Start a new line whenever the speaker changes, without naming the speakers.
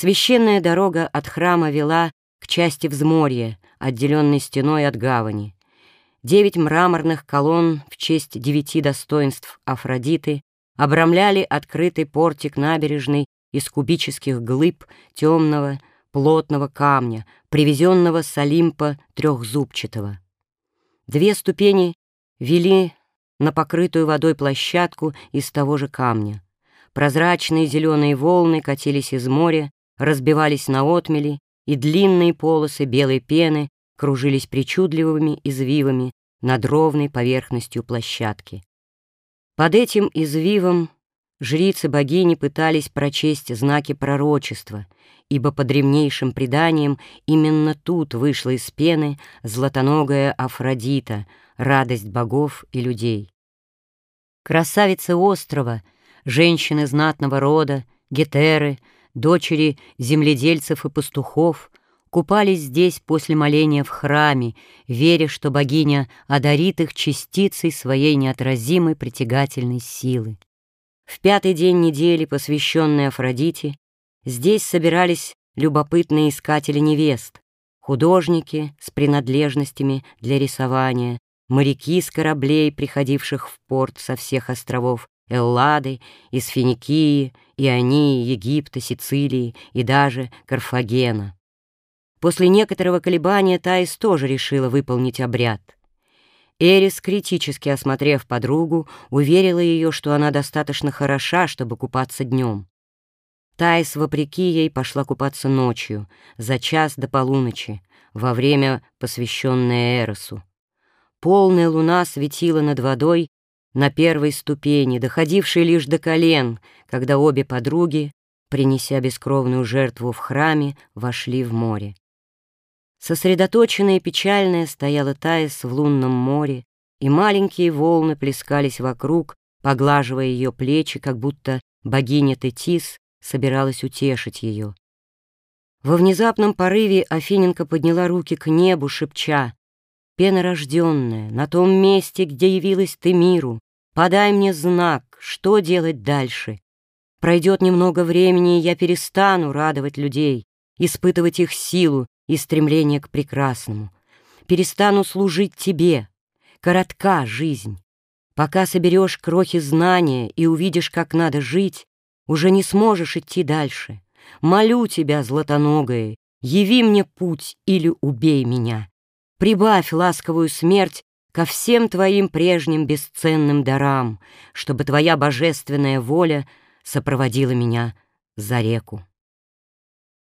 Священная дорога от храма вела к части взморья, отделенной стеной от гавани. Девять мраморных колонн в честь девяти достоинств Афродиты обрамляли открытый портик набережной из кубических глыб темного, плотного камня, привезенного с Олимпа трехзубчатого. Две ступени вели на покрытую водой площадку из того же камня. Прозрачные зеленые волны катились из моря, разбивались на отмели, и длинные полосы белой пены кружились причудливыми извивами над ровной поверхностью площадки. Под этим извивом жрицы богини пытались прочесть знаки пророчества, ибо по древнейшим преданиям именно тут вышла из пены златоногая Афродита, радость богов и людей. Красавицы острова, женщины знатного рода, гетеры, дочери земледельцев и пастухов купались здесь после моления в храме, веря, что богиня одарит их частицей своей неотразимой притягательной силы. В пятый день недели, посвященной Афродите, здесь собирались любопытные искатели невест, художники с принадлежностями для рисования, моряки с кораблей, приходивших в порт со всех островов, Эллады, из Финикии, Ионии, Египта, Сицилии и даже Карфагена. После некоторого колебания Таис тоже решила выполнить обряд. Эрис, критически осмотрев подругу, уверила ее, что она достаточно хороша, чтобы купаться днем. Таис, вопреки ей, пошла купаться ночью, за час до полуночи, во время, посвященное Эросу. Полная луна светила над водой на первой ступени, доходившей лишь до колен, когда обе подруги, принеся бескровную жертву в храме, вошли в море. Сосредоточенная и печальная стояла Таис в лунном море, и маленькие волны плескались вокруг, поглаживая ее плечи, как будто богиня Тетис собиралась утешить ее. Во внезапном порыве Афиненко подняла руки к небу, шепча, «Пенорожденная, на том месте, где явилась ты миру, подай мне знак, что делать дальше. Пройдет немного времени, и я перестану радовать людей, испытывать их силу и стремление к прекрасному. Перестану служить тебе. Коротка жизнь. Пока соберешь крохи знания и увидишь, как надо жить, уже не сможешь идти дальше. Молю тебя, златоногая, яви мне путь или убей меня. Прибавь ласковую смерть ко всем твоим прежним бесценным дарам, чтобы твоя божественная воля сопроводила меня за реку.